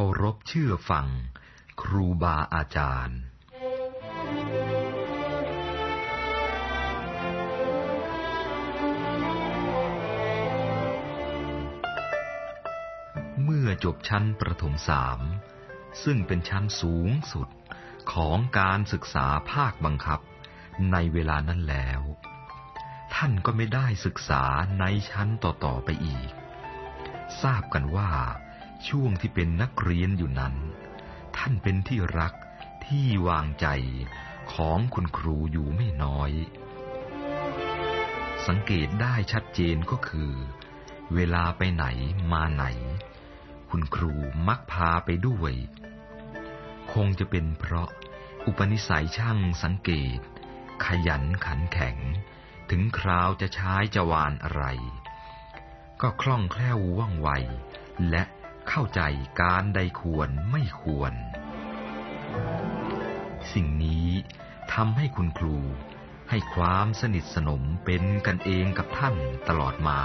ารพเชื่อฟัง ครูบาอาจารย์ เมื่อจบชั้นประถมสามซึ่งเป็นชั้นสูงสุดของการศึกษาภาคบังคับ ในเวลานั้นแล้ว ท่านก็ไม่ได้ศึกษาในชั้นต่อ ๆ ไปอีก ทราบกันว่า ช่วงที่เป็นนักเรียนอยู่นั้น ท่านเป็นที่รักที่วางใจของคุณครูอยู่ไม่น้อย สังเกตได้ชัดเจนก็คือ เวลาไปไหนมาไหน คุณครูมักพาไปด้วย คงจะเป็นเพราะอุปนิสัยช่างสังเกต ขยันขันแข็ง ถึงคราวจะใช้จะวานอะไร ก็คล่องแคล่วว่องไวและ เข้าใจการใดควรไม่ควร สิ่งนี้ทำให้คุณครูให้ความสนิทสนมเป็นกันเองกับท่านตลอดมา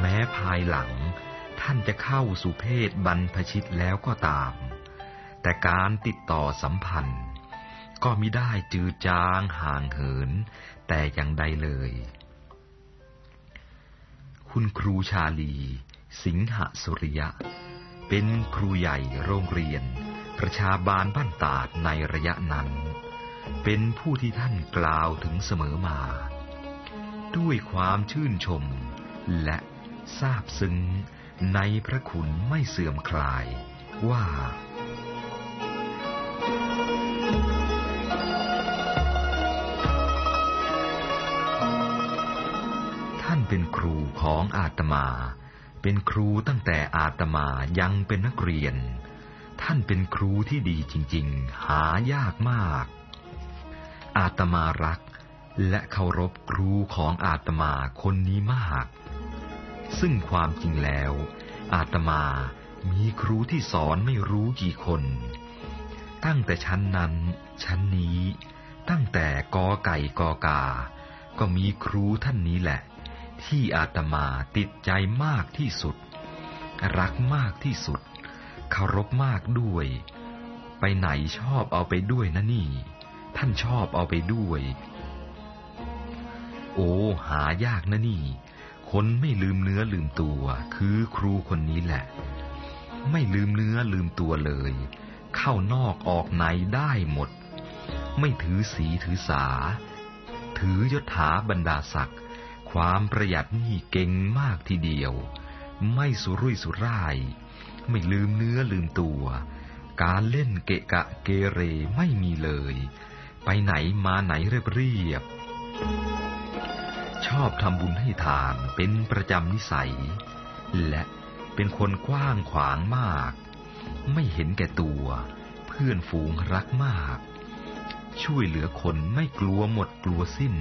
แม้ภายหลังท่านจะเข้าสู่เพศบรรพชิตแล้วก็ตาม แต่การติดต่อสัมพันธ์ ก็มิได้จืดจางห่างเหิน แต่อย่างใดเลย คุณครูชาลี สิงหสุริยะ เป็นครูใหญ่โรงเรียน ประชาบาลบ้านตาดในระยะนั้น เป็นผู้ที่ท่านกล่าวถึงเสมอมา ด้วยความชื่นชมและทราบซึ้งในพระคุณไม่เสื่อมคลายว่าท่านเป็นครูของอาตมา เป็นครูตั้งแต่อาตมายังเป็นนักเรียน ท่านเป็นครูที่ดีจริง ๆ หายากมาก อาตมารักและเคารพครูของอาตมาคนนี้มาก ซึ่งความจริงแล้ว อาตมามีครูที่สอนไม่รู้กี่คน ตั้งแต่ชั้นนั้น ชั้นนี้ ตั้งแต่กอไก่กอกา ก็มีครูท่านนี้แหละ ที่อาตมาติดใจมากที่สุด รักมากที่สุดเคารพมากด้วย ไปไหนชอบเอาไปด้วยนะนี่ ท่านชอบเอาไปด้วย โอ้หายากนะนี่ คนไม่ลืมเนื้อลืมตัว คือครูคนนี้แหละ ไม่ลืมเนื้อลืมตัวเลย เข้านอกออกในได้หมด ไม่ถือสีถือสา ถือยศถาบรรดาศักดิ์ ความประหยัดนี่เก่งมากทีเดียว ไม่สุรุ่ยสุร่าย ไม่ลืมเนื้อลืมตัว การเล่นเกะกะเกเรไม่มีเลย ไปไหนมาไหนเรียบเรียบ ชอบทำบุญให้ทานเป็นประจำนิสัย และเป็นคนกว้างขวางมาก ไม่เห็นแก่ตัว เพื่อนฝูงรักมาก ช่วยเหลือคนไม่กลัวหมดกลัวสิ้น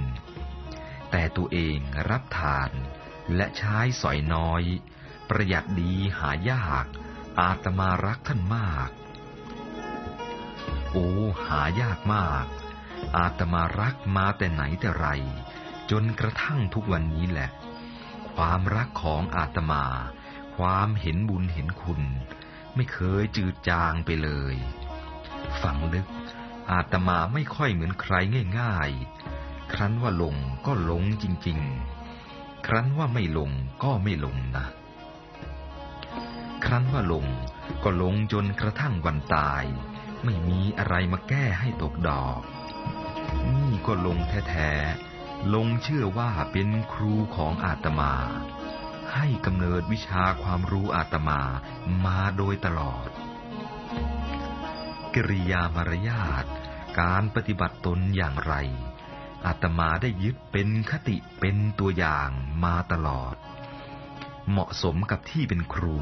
แต่ตัวเองรับทาน และใช้สอยน้อย ประหยัดดีหายาก อาตมารักท่านมาก โอ้หายากมาก อาตมารักมาแต่ไหนแต่ไร จนกระทั่งทุกวันนี้แหละ ความรักของอาตมา ความเห็นบุญเห็นคุณ ไม่เคยจืดจางไปเลย ฝังลึกอาตมาไม่ค่อยเหมือนใครง่าย ๆ ครั้นว่าลงก็ลงจริง ๆ ครั้นว่าไม่ลงก็ไม่ลงนะ ครั้นว่าลงก็ลงจนกระทั่งวันตาย ไม่มีอะไรมาแก้ให้ตกดอก นี่ก็ลงแท้ๆ ลงเชื่อว่าเป็นครูของอาตมา ให้กำเนิดวิชาความรู้อาตมามาโดยตลอด กิริยามารยาทการปฏิบัติตนอย่างไร อาตมาได้ยึดเป็นคติเป็นตัวอย่างมาตลอด เหมาะสมกับที่เป็นครู